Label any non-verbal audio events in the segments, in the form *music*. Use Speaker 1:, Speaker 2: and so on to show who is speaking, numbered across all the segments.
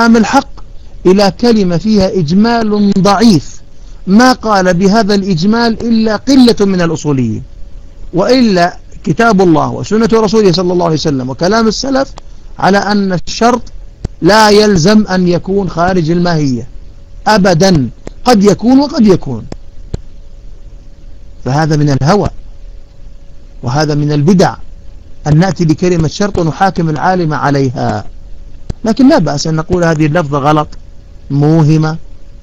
Speaker 1: الإمام الحق إلى كلمة فيها إجمال ضعيف ما قال بهذا الإجمال إلا قلة من الأصوليين وإلا كتاب الله وسنة رسوله صلى الله عليه وسلم وكلام السلف على أن الشرط لا يلزم أن يكون خارج الماهية أبدا قد يكون وقد يكون فهذا من الهوى وهذا من البدع أن نأتي بكلمة شرط ونحاكم العالم عليها لكن لا بأس أن نقول هذه اللفظة غلط موهمة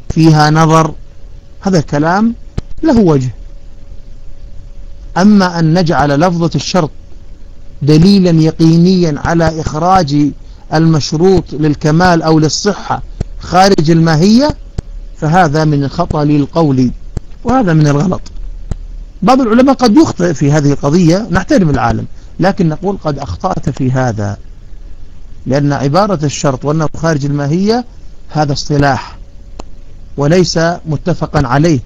Speaker 1: فيها نظر هذا كلام له وجه أما أن نجعل لفظة الشرط دليلا يقينيا على إخراج المشروط للكمال أو للصحة خارج الماهية فهذا من الخطأ للقول وهذا من الغلط بعض العلماء قد يخطئ في هذه القضية نحترم العالم لكن نقول قد أخطأت في هذا لأن عبارة الشرط وأنه خارج الماهية هذا اصطلاح وليس متفقا عليه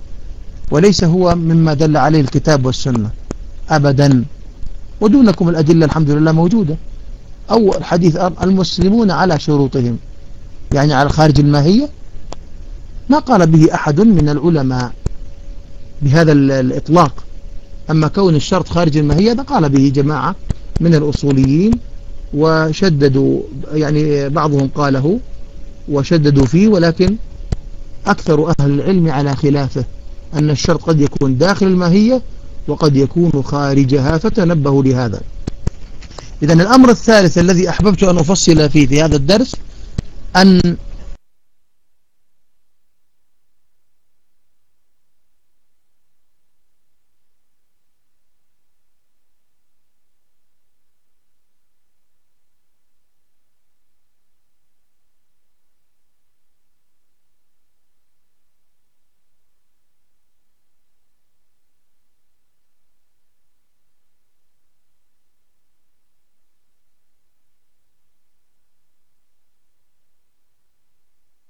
Speaker 1: وليس هو مما دل عليه الكتاب والسنة أبدا ودونكم الأدلة الحمد لله موجودة أو الحديث المسلمون على شروطهم يعني على خارج الماهية ما قال به أحد من العلماء بهذا الإطلاق أما كون الشرط خارج الماهية ده قال به جماعة من الأصوليين وشددوا يعني بعضهم قاله وشددوا فيه ولكن أكثر أهل العلم على خلافه أن الشرط قد يكون داخل الماهية وقد يكون خارجها فتنبهوا لهذا إذن الأمر الثالث الذي أحببت أن أفصل فيه في هذا الدرس أن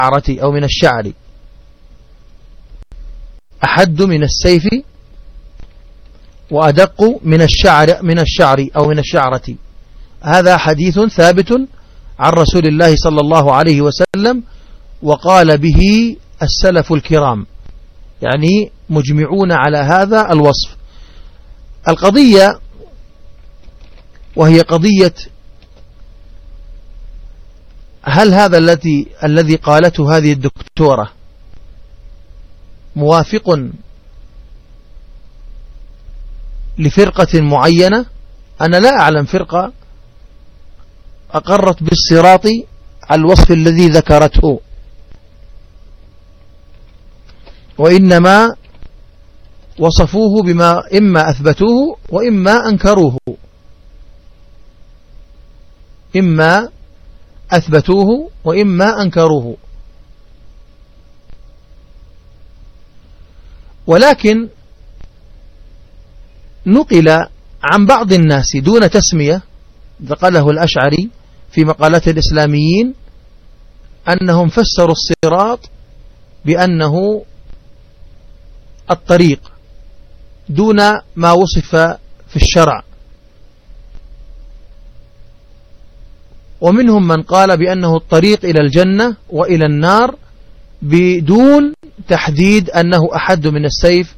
Speaker 1: الشعرة أو من الشعر أحد من السيف وأدق من الشعر من الشعر أو من الشعرة هذا حديث ثابت عن رسول الله صلى الله عليه وسلم وقال به السلف الكرام يعني مجمعون على هذا الوصف القضية وهي قضية هل هذا الذي الذي قالته هذه الدكتورة موافق لفرقة معينة أنا لا أعلم فرقة أقرت بالصراط على الوصف الذي ذكرته وإنما وصفوه بما إما أثبتوه وإما أنكروه إما أثبتوه وإما أنكروه ولكن نقل عن بعض الناس دون تسمية ذقله الأشعري في مقالات الإسلاميين أنهم فسروا الصراط بأنه الطريق دون ما وصف في الشرع ومنهم من قال بأنه الطريق إلى الجنة وإلى النار بدون تحديد أنه أحد من السيف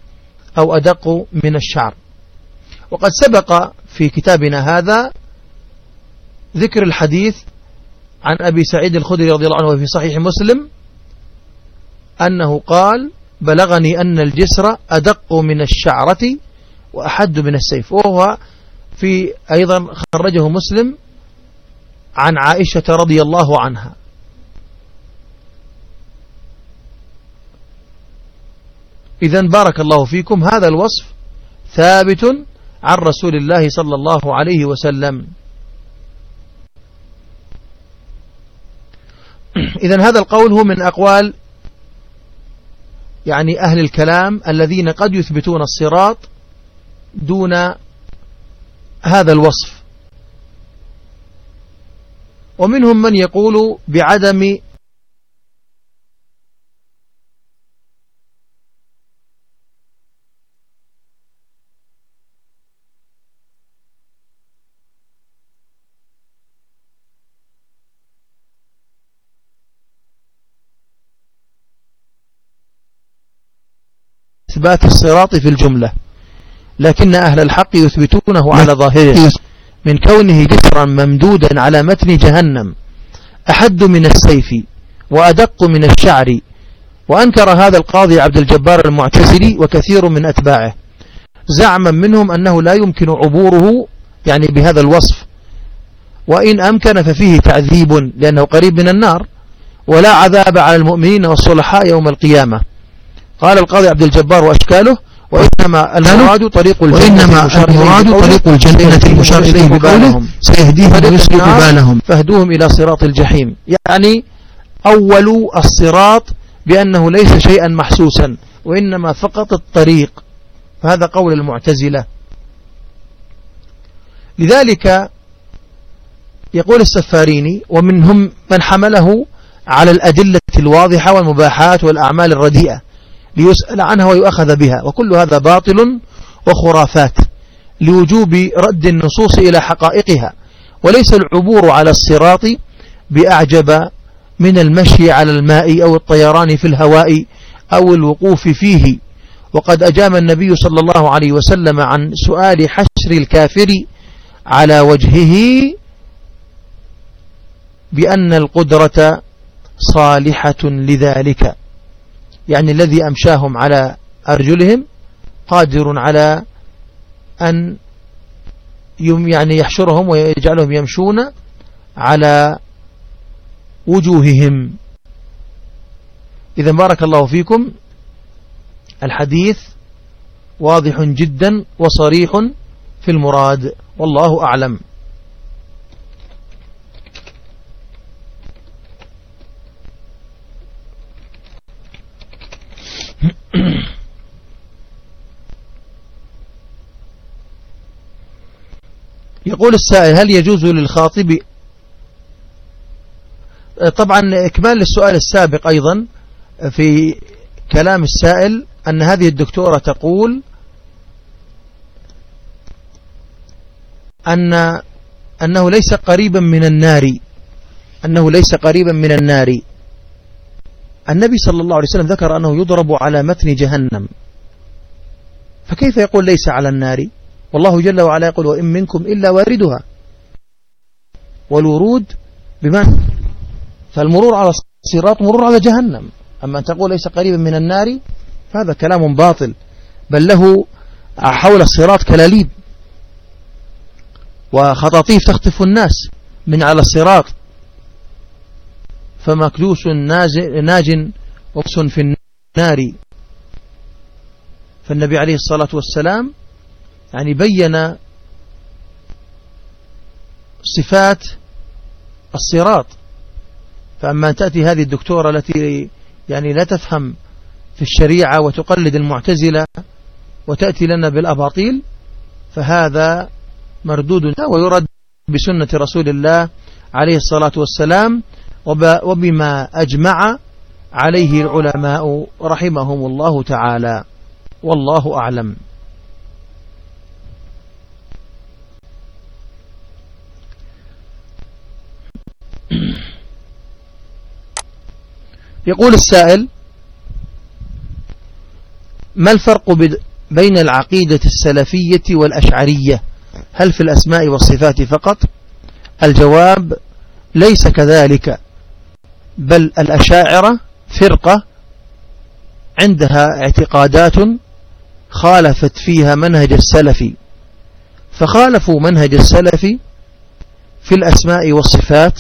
Speaker 1: أو أدق من الشعر وقد سبق في كتابنا هذا ذكر الحديث عن أبي سعيد الخدري رضي الله عنه في صحيح مسلم أنه قال بلغني أن الجسر أدق من الشعرة وأحد من السيف وهو في أيضا خرجه مسلم عن عائشة رضي الله عنها إذا بارك الله فيكم هذا الوصف ثابت عن رسول الله صلى الله عليه وسلم *clears throat* إذا هذا القول هو من أقوال يعني أهل الكلام الذين قد يثبتون الصراط دون هذا الوصف ومنهم من يقول بعدم إثبات الصراط في الجملة لكن أهل الحق يثبتونه على نعم. ظاهره من كونه جسرا ممدودا على متن جهنم أحد من السيف وأدق من الشعر وأنكر هذا القاضي عبد الجبار المعتزلي وكثير من أتباعه زعما منهم أنه لا يمكن عبوره يعني بهذا الوصف وإن أمكن ففيه تعذيب لأنه قريب من النار ولا عذاب على المؤمنين والصلحاء يوم القيامة قال القاضي عبد الجبار وأشكاله وإنما المراد طريق الجنة وإنما المراد طريق الجنة المشار إليه بقوله سيهديهم ويسلك بالهم فاهدوهم إلى صراط الجحيم يعني أول الصراط بأنه ليس شيئا محسوسا وإنما فقط الطريق فهذا قول المعتزلة لذلك يقول السفاريني ومنهم من حمله على الأدلة الواضحة والمباحات والأعمال الرديئة ليسأل عنها ويؤخذ بها وكل هذا باطل وخرافات لوجوب رد النصوص إلى حقائقها وليس العبور على الصراط بأعجب من المشي على الماء أو الطيران في الهواء أو الوقوف فيه وقد أجاب النبي صلى الله عليه وسلم عن سؤال حشر الكافر على وجهه بأن القدرة صالحة لذلك يعني الذي أمشاهم على أرجلهم قادر على أن يعني يحشرهم ويجعلهم يمشون على وجوههم إذا بارك الله فيكم الحديث واضح جدا وصريح في المراد والله أعلم يقول السائل هل يجوز للخاطب آه، طبعا إكمال للسؤال السابق أيضا في كلام السائل أن هذه الدكتورة تقول أن أنه ليس قريبا من النار أنه ليس قريبا من النار النبي صلى الله عليه وسلم ذكر أنه يضرب على متن جهنم فكيف يقول ليس على النار؟ والله جل وعلا يقول وإن منكم إلا واردها والورود بمعنى فالمرور على الصراط مرور على جهنم أما أن تقول ليس قريبا من النار فهذا كلام باطل بل له حول الصراط كلاليب وخطاطيف تخطف الناس من على الصراط فمكدوس ناج وقص في النار فالنبي عليه الصلاة والسلام يعني بين صفات الصراط فأما أن تأتي هذه الدكتورة التي يعني لا تفهم في الشريعة وتقلد المعتزلة وتأتي لنا بالأباطيل فهذا مردود ويرد بسنة رسول الله عليه الصلاة والسلام وبما أجمع عليه العلماء رحمهم الله تعالى والله أعلم يقول السائل ما الفرق بين العقيدة السلفية والأشعرية هل في الأسماء والصفات فقط الجواب ليس كذلك بل الأشاعرة فرقة عندها اعتقادات خالفت فيها منهج السلفي فخالفوا منهج السلفي في الأسماء والصفات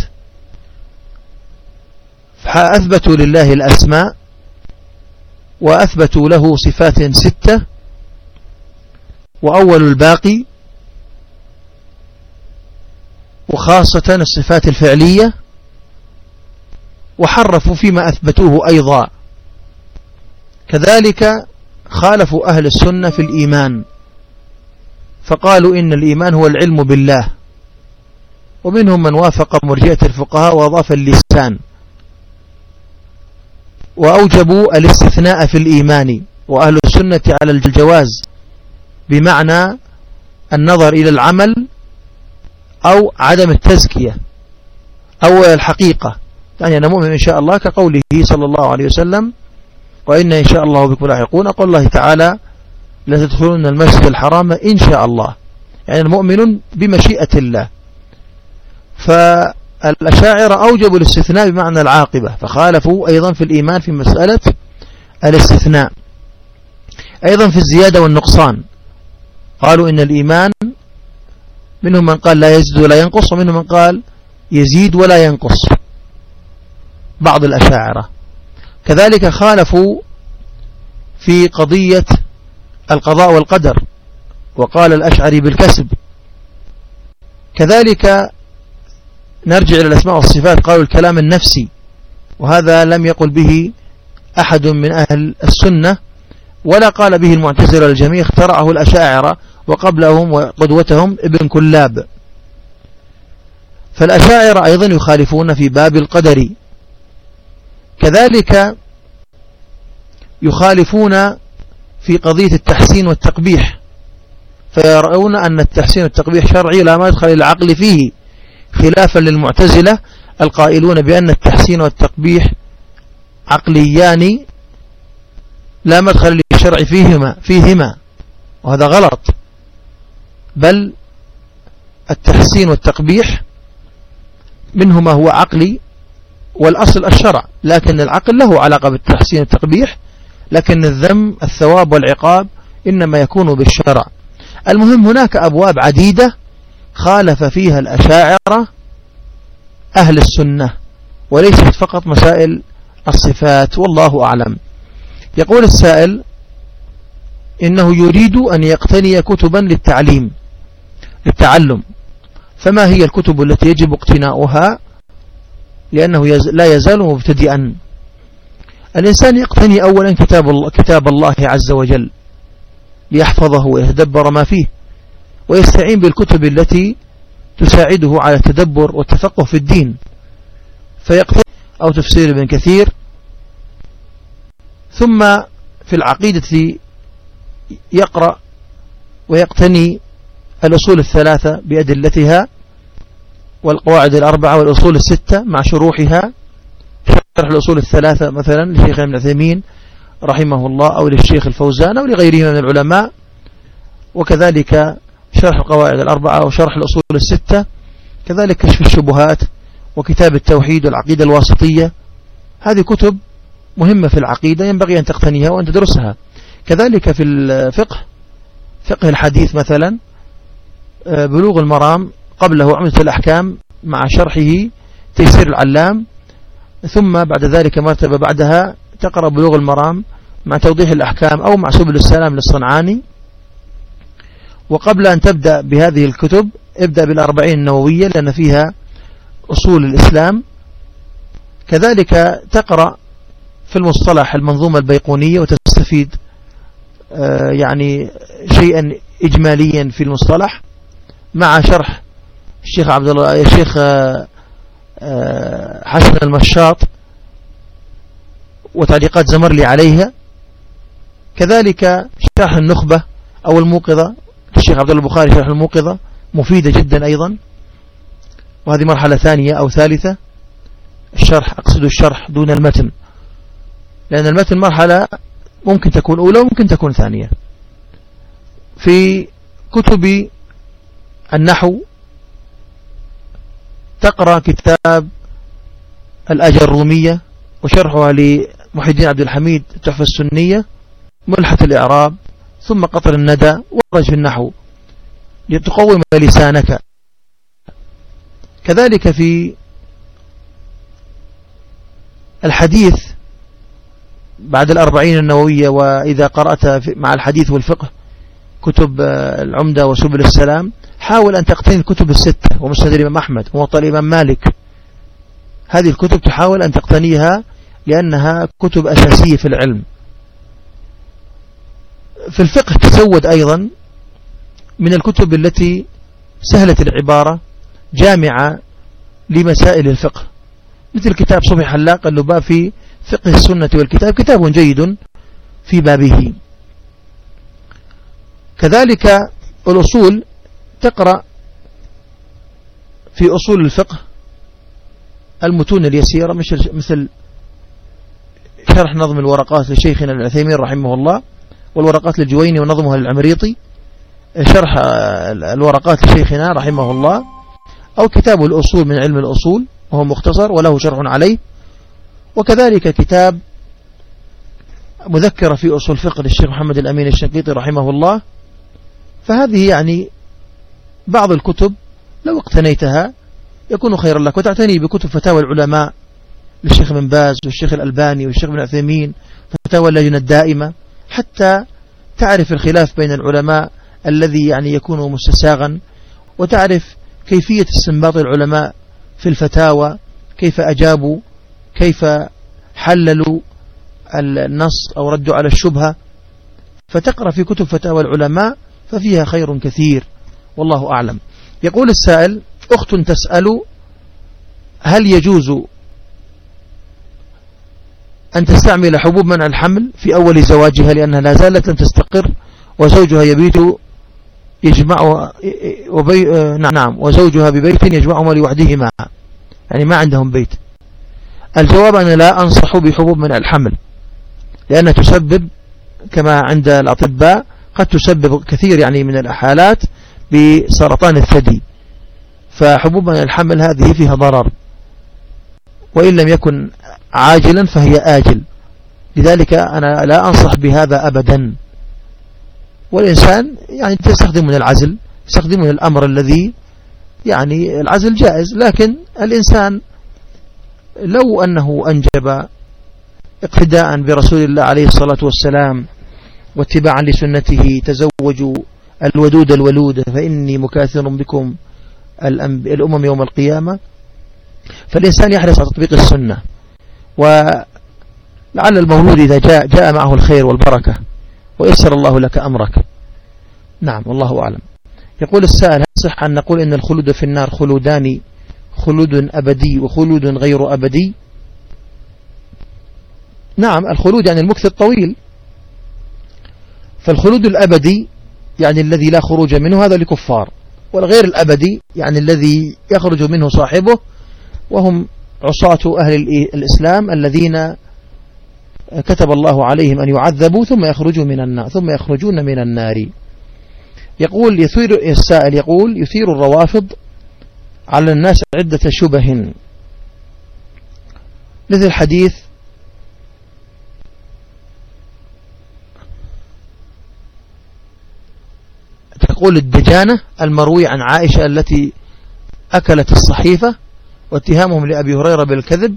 Speaker 1: فأثبتوا لله الأسماء وأثبتوا له صفات ستة وأول الباقي وخاصة الصفات الفعلية وحرفوا فيما أثبتوه أيضا كذلك خالفوا أهل السنة في الإيمان فقالوا إن الإيمان هو العلم بالله ومنهم من وافق مرجئة الفقهاء وأضاف اللسان وأوجبوا الاستثناء في الإيمان وأهل السنة على الجواز بمعنى النظر إلى العمل أو عدم التزكية أو الحقيقة يعني أنا مؤمن إن شاء الله كقوله صلى الله عليه وسلم وإن إن شاء الله بكم لاحقون أقول الله تعالى لا تدخلون المسجد الحرام إن شاء الله يعني المؤمن بمشيئة الله فالمؤمن الأشاعرة أوجبوا الاستثناء بمعنى العاقبة فخالفوا أيضا في الإيمان في مسألة الاستثناء أيضا في الزيادة والنقصان قالوا إن الإيمان منهم من قال لا يزيد ولا ينقص ومنهم من قال يزيد ولا ينقص بعض الأشاعرة كذلك خالفوا في قضية القضاء والقدر وقال الأشعري بالكسب كذلك نرجع إلى الأسماء والصفات قالوا الكلام النفسي وهذا لم يقل به أحد من أهل السنة ولا قال به المعتزلة الجميع اخترعه الأشاعرة وقبلهم وقدوتهم ابن كلاب فالأشاعرة أيضا يخالفون في باب القدر كذلك يخالفون في قضية التحسين والتقبيح فيرون أن التحسين والتقبيح شرعي لا مدخل العقل فيه خلافا للمعتزلة القائلون بأن التحسين والتقبيح عقليان لا مدخل للشرع فيهما, فيهما وهذا غلط بل التحسين والتقبيح منهما هو عقلي والأصل الشرع لكن العقل له علاقة بالتحسين والتقبيح لكن الذم الثواب والعقاب إنما يكون بالشرع المهم هناك أبواب عديدة خالف فيها الأشاعرة أهل السنة وليست فقط مسائل الصفات والله أعلم يقول السائل إنه يريد أن يقتني كتبا للتعليم للتعلم فما هي الكتب التي يجب اقتناؤها لأنه لا يزال مبتدئا الإنسان يقتني أولا كتاب الله, كتاب الله عز وجل ليحفظه ويتدبر ما فيه ويستعين بالكتب التي تساعده على التدبر والتفقه في الدين فيقتل أو تفسير ابن كثير ثم في العقيدة يقرأ ويقتني الأصول الثلاثة بأدلتها والقواعد الأربعة والأصول الستة مع شروحها شرح الأصول الثلاثة مثلا لشيخ ابن عثيمين رحمه الله أو للشيخ الفوزان أو لغيرهم من العلماء وكذلك شرح القواعد الأربعة وشرح الأصول الستة كذلك كشف الشبهات وكتاب التوحيد والعقيدة الواسطية هذه كتب مهمة في العقيدة ينبغي أن تقتنيها وأن تدرسها كذلك في الفقه فقه الحديث مثلا آه، بلوغ المرام قبله عملة الأحكام مع شرحه تيسير العلام ثم بعد ذلك مرتبة بعدها تقرأ بلوغ المرام مع توضيح الأحكام أو مع سبل السلام للصنعاني وقبل أن تبدأ بهذه الكتب ابدأ بالأربعين النووية لأن فيها أصول الإسلام كذلك تقرأ في المصطلح المنظومة البيقونية وتستفيد آه، يعني شيئا إجماليا في المصطلح مع شرح الشيخ عبد الله آه، الشيخ آه، حسن المشاط وتعليقات زمرلي عليها كذلك شرح النخبة أو الموقظة الشيخ عبد الله البخاري شرح الموقظة مفيدة جدا أيضا وهذه مرحلة ثانية أو ثالثة الشرح أقصد الشرح دون المتن لأن المتن مرحلة ممكن تكون أولى وممكن تكون ثانية في كتب النحو تقرأ كتاب الرومية وشرحها لمحي الدين عبد الحميد تحفى السنية ملحة الإعراب ثم قطر الندى ورج في النحو لتقوم لسانك كذلك في الحديث بعد الأربعين النووية وإذا قرأت مع الحديث والفقه كتب العمدة وسبل السلام حاول أن تقتني الكتب الستة ومسند الإمام أحمد وموطأ الإمام مالك هذه الكتب تحاول أن تقتنيها لأنها كتب أساسية في العلم في الفقه تسود أيضا من الكتب التي سهلة العبارة جامعة لمسائل الفقه مثل كتاب صبح حلاق اللباء في فقه السنة والكتاب كتاب جيد في بابه كذلك الأصول تقرأ في أصول الفقه المتون اليسيرة مثل شرح نظم الورقات لشيخنا العثيمين رحمه الله والورقات للجويني ونظمها للعمريطي شرح الورقات لشيخنا رحمه الله أو كتاب الأصول من علم الأصول وهو مختصر وله شرح عليه وكذلك كتاب مذكرة في أصول فقه للشيخ محمد الأمين الشنقيطي رحمه الله فهذه يعني بعض الكتب لو اقتنيتها يكون خيرا لك وتعتني بكتب فتاوى العلماء للشيخ بن باز والشيخ الألباني والشيخ بن عثيمين فتاوى اللجنة الدائمة حتى تعرف الخلاف بين العلماء الذي يعني يكون مستساغا وتعرف كيفية استنباط العلماء في الفتاوى كيف أجابوا كيف حللوا النص أو ردوا على الشبهة فتقرأ في كتب فتاوى العلماء ففيها خير كثير والله أعلم يقول السائل أخت تسأل هل يجوز أن تستعمل حبوب منع الحمل في أول زواجها لأنها لا زالت لم تستقر وزوجها يبيت يجمع وبي نعم وزوجها ببيت يجمعهما لوحدهما يعني ما عندهم بيت الجواب أنا لا أنصح بحبوب منع الحمل لأنها تسبب كما عند الأطباء قد تسبب كثير يعني من الأحالات بسرطان الثدي فحبوب منع الحمل هذه فيها ضرر وإن لم يكن عاجلا فهي آجل لذلك أنا لا أنصح بهذا أبدا والإنسان يعني تستخدم من العزل تستخدم من الأمر الذي يعني العزل جائز لكن الإنسان لو أنه أنجب اقتداء برسول الله عليه الصلاة والسلام واتباعا لسنته تزوجوا الودود الولودة فإني مكاثر بكم الأمم يوم القيامة فالإنسان يحرص على تطبيق السنة ولعل المولود إذا جاء جاء معه الخير والبركة ويسر الله لك أمرك نعم والله أعلم يقول السائل هل صح أن نقول إن الخلود في النار خلودان خلود أبدي وخلود غير أبدي نعم الخلود يعني المكث الطويل فالخلود الأبدي يعني الذي لا خروج منه هذا لكفار والغير الأبدي يعني الذي يخرج منه صاحبه وهم عصاة أهل الإسلام الذين كتب الله عليهم أن يعذبوا ثم يخرجوا من النار ثم يخرجون من النار يقول يثير السائل يقول يثير الروافض على الناس عدة شبه مثل حديث تقول الدجانة المروي عن عائشة التي أكلت الصحيفة واتهامهم لأبي هريرة بالكذب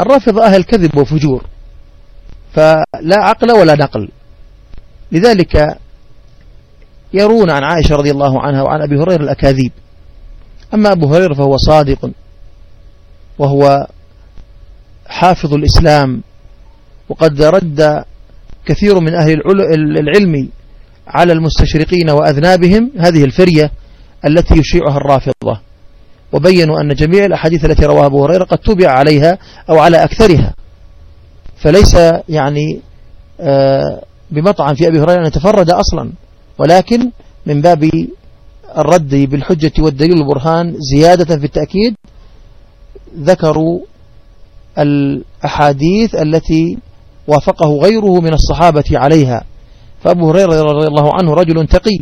Speaker 1: الرافض أهل كذب وفجور فلا عقل ولا نقل لذلك يرون عن عائشة رضي الله عنها وعن أبي هريرة الأكاذيب أما أبو هريرة فهو صادق وهو حافظ الإسلام وقد رد كثير من أهل العلم على المستشرقين وأذنابهم هذه الفرية التي يشيعها الرافضة وبينوا أن جميع الأحاديث التي رواها أبو هريرة قد تبع عليها أو على أكثرها فليس يعني آه، بمطعم في أبي هريرة أن يتفرد أصلا ولكن من باب الرد بالحجة والدليل البرهان زيادة في التأكيد ذكروا الأحاديث التي وافقه غيره من الصحابة عليها فأبو هريرة رضي الله عنه رجل تقي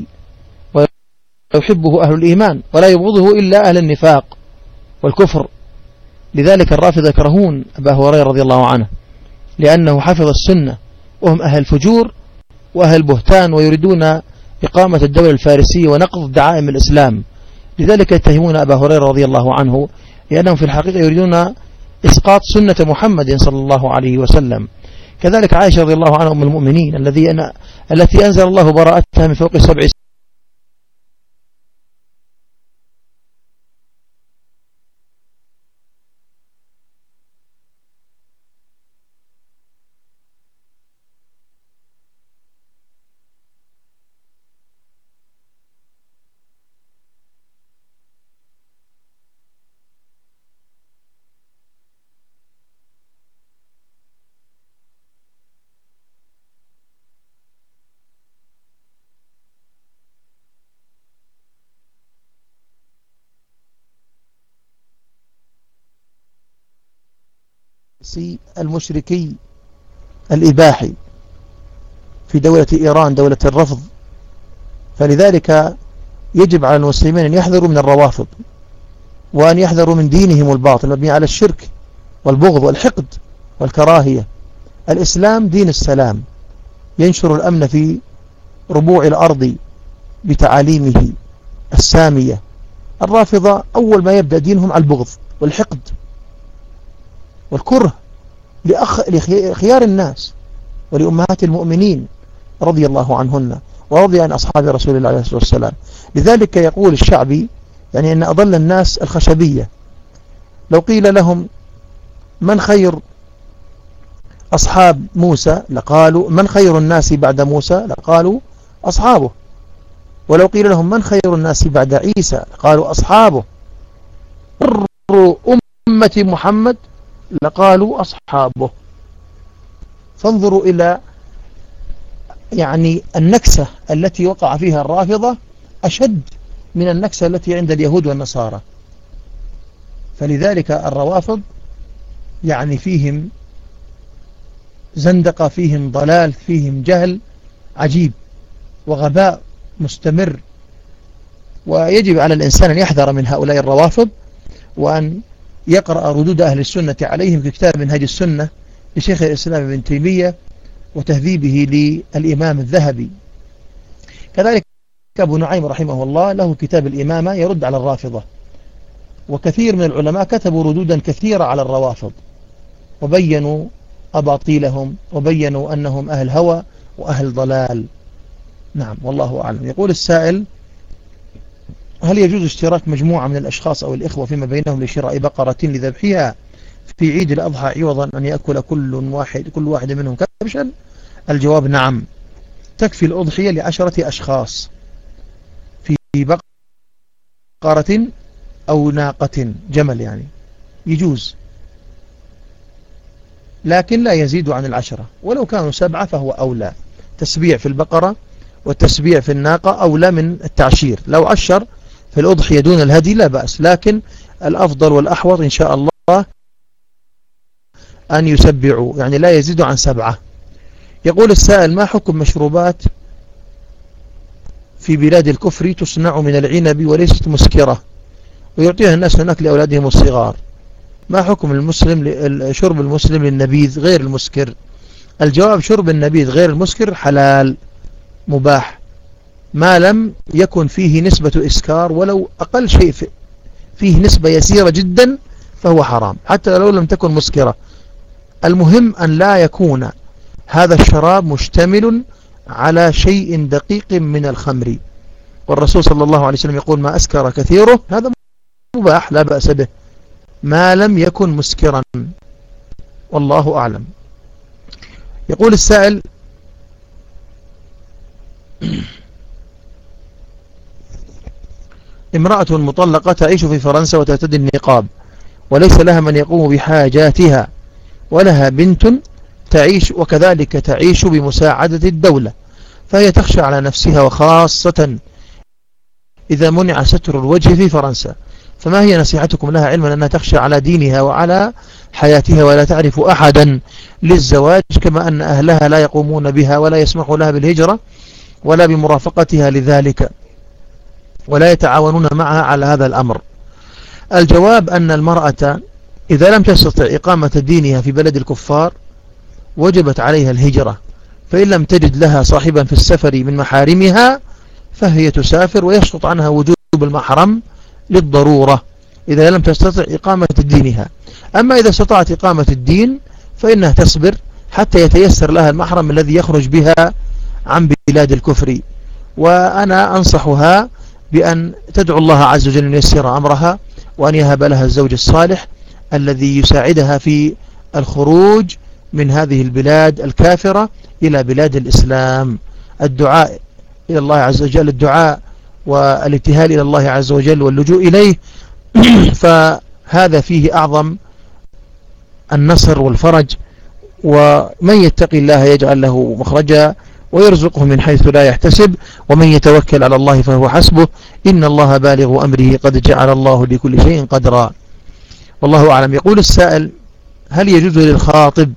Speaker 1: يحبه أهل الإيمان ولا يبغضه إلا أهل النفاق والكفر لذلك الرافضة يكرهون أبا هريرة رضي الله عنه لأنه حفظ السنة وهم أهل الفجور وأهل بهتان ويريدون إقامة الدولة الفارسية ونقض دعائم الإسلام لذلك يتهمون أبا هريرة رضي الله عنه لأنهم في الحقيقة يريدون إسقاط سنة محمد صلى الله عليه وسلم كذلك عائشة رضي الله عنها أم المؤمنين الذي أنا التي أنزل الله براءتها من فوق سبع الطقسي المشركي الإباحي في دولة إيران دولة الرفض فلذلك يجب على المسلمين أن يحذروا من الروافض وأن يحذروا من دينهم الباطل مبني على الشرك والبغض والحقد والكراهية الإسلام دين السلام ينشر الأمن في ربوع الأرض بتعاليمه السامية الرافضة أول ما يبدأ دينهم على البغض والحقد والكره لأخ... لخيار الناس ولأمهات المؤمنين رضي الله عنهن ورضي عن أصحاب رسول الله عليه الصلاة والسلام لذلك يقول الشعبي يعني أن أضل الناس الخشبية لو قيل لهم من خير أصحاب موسى لقالوا من خير الناس بعد موسى لقالوا أصحابه ولو قيل لهم من خير الناس بعد عيسى لقالوا أصحابه أمة محمد لقالوا أصحابه فانظروا إلى يعني النكسة التي وقع فيها الرافضة أشد من النكسة التي عند اليهود والنصارى فلذلك الروافض يعني فيهم زندقة فيهم ضلال فيهم جهل عجيب وغباء مستمر ويجب على الإنسان أن يحذر من هؤلاء الروافض وأن يقرأ ردود أهل السنة عليهم في كتاب منهج السنة لشيخ الإسلام ابن تيمية وتهذيبه للإمام الذهبي كذلك أبو نعيم رحمه الله له كتاب الإمامة يرد على الرافضة وكثير من العلماء كتبوا ردودا كثيرة على الروافض وبينوا أباطيلهم وبينوا أنهم أهل هوى وأهل ضلال نعم والله أعلم يقول السائل هل يجوز اشتراك مجموعة من الأشخاص أو الإخوة فيما بينهم لشراء بقرة لذبحها في عيد الأضحى عوضا أن يأكل كل واحد كل واحد منهم كبشا الجواب نعم تكفي الأضحية لعشرة أشخاص في بقرة أو ناقة جمل يعني يجوز لكن لا يزيد عن العشرة ولو كانوا سبعة فهو أولى تسبيع في البقرة والتسبيع في الناقة أولى من التعشير لو عشر في الأضحية دون الهدي لا بأس لكن الأفضل والأحوط إن شاء الله أن يسبعوا يعني لا يزيد عن سبعة يقول السائل ما حكم مشروبات في بلاد الكفر تصنع من العنب وليست مسكرة ويعطيها الناس هناك لأولادهم الصغار ما حكم المسلم شرب المسلم للنبيذ غير المسكر الجواب شرب النبيذ غير المسكر حلال مباح ما لم يكن فيه نسبة إسكار ولو أقل شيء فيه نسبة يسيرة جدا فهو حرام حتى لو لم تكن مسكرة المهم أن لا يكون هذا الشراب مشتمل على شيء دقيق من الخمر والرسول صلى الله عليه وسلم يقول ما أسكر كثيره هذا مباح لا بأس به ما لم يكن مسكرا والله أعلم يقول السائل امرأة مطلقة تعيش في فرنسا وترتدي النقاب وليس لها من يقوم بحاجاتها ولها بنت تعيش وكذلك تعيش بمساعدة الدولة فهي تخشى على نفسها وخاصة إذا منع ستر الوجه في فرنسا فما هي نصيحتكم لها علما أنها تخشى على دينها وعلى حياتها ولا تعرف أحدا للزواج كما أن أهلها لا يقومون بها ولا يسمحوا لها بالهجرة ولا بمرافقتها لذلك ولا يتعاونون معها على هذا الأمر الجواب أن المرأة إذا لم تستطع إقامة دينها في بلد الكفار وجبت عليها الهجرة فإن لم تجد لها صاحبا في السفر من محارمها فهي تسافر ويسقط عنها وجوب المحرم للضرورة إذا لم تستطع إقامة دينها أما إذا استطاعت إقامة الدين فإنها تصبر حتى يتيسر لها المحرم الذي يخرج بها عن بلاد الكفر وأنا أنصحها بأن تدعو الله عز وجل أن يسر أمرها وأن يهب لها الزوج الصالح الذي يساعدها في الخروج من هذه البلاد الكافرة إلى بلاد الإسلام الدعاء إلى الله عز وجل الدعاء والابتهال إلى الله عز وجل واللجوء إليه *clears throat* فهذا فيه أعظم النصر والفرج ومن يتقي الله يجعل له مخرجا ويرزقه من حيث لا يحتسب ومن يتوكل على الله فهو حسبه إن الله بالغ أمره قد جعل الله لكل شيء قدرا والله أعلم يقول السائل هل يجوز للخاطب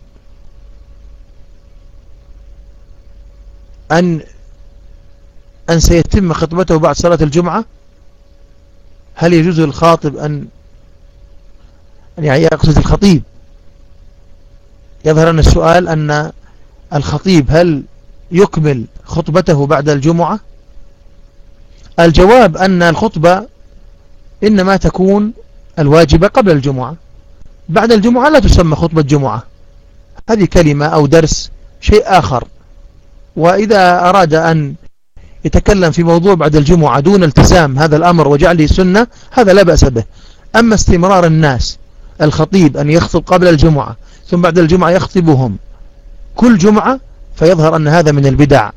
Speaker 1: أن أن سيتم خطبته بعد صلاة الجمعة هل يجوز للخاطب أن يعني يقصد الخطيب يظهر أن السؤال أن الخطيب هل يكمل خطبته بعد الجمعة الجواب أن الخطبة إنما تكون الواجبة قبل الجمعة بعد الجمعة لا تسمى خطبة جمعة هذه كلمة أو درس شيء آخر وإذا أراد أن يتكلم في موضوع بعد الجمعة دون التزام هذا الأمر وجعله سنة هذا لا بأس به أما استمرار الناس الخطيب أن يخطب قبل الجمعة ثم بعد الجمعة يخطبهم كل جمعة فيظهر أن هذا من البدع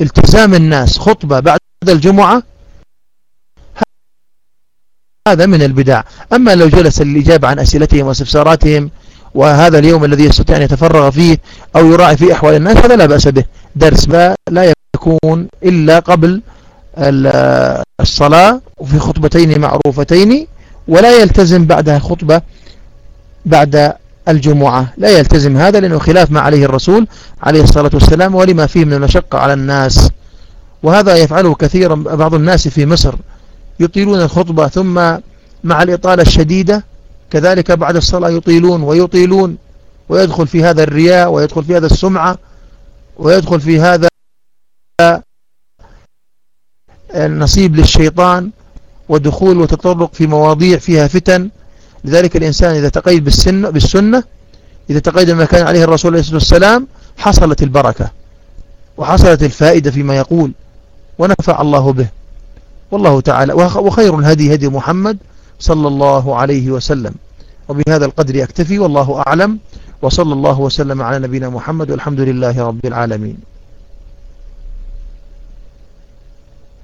Speaker 1: التزام الناس خطبة بعد الجمعة هذا من البدع أما لو جلس الإجابة عن أسئلتهم واستفساراتهم وهذا اليوم الذي يستطيع أن يتفرغ فيه أو يراعي فيه أحوال الناس هذا لا بأس به درس لا يكون إلا قبل الصلاة وفي خطبتين معروفتين ولا يلتزم بعدها خطبة بعد الجمعة لا يلتزم هذا لأنه خلاف ما عليه الرسول عليه الصلاة والسلام ولما فيه من المشقة على الناس وهذا يفعله كثيرا بعض الناس في مصر يطيلون الخطبة ثم مع الإطالة الشديدة كذلك بعد الصلاة يطيلون ويطيلون ويدخل في هذا الرياء ويدخل في هذا السمعة ويدخل في هذا النصيب للشيطان ودخول وتطرق في مواضيع فيها فتن لذلك الإنسان إذا تقيد بالسنة, بالسنة إذا تقيد ما كان عليه الرسول عليه الصلاة والسلام حصلت البركة وحصلت الفائدة فيما يقول ونفع الله به والله تعالى وخير الهدي هدي محمد صلى الله عليه وسلم وبهذا القدر أكتفي والله أعلم وصلى الله وسلم على نبينا محمد والحمد لله رب العالمين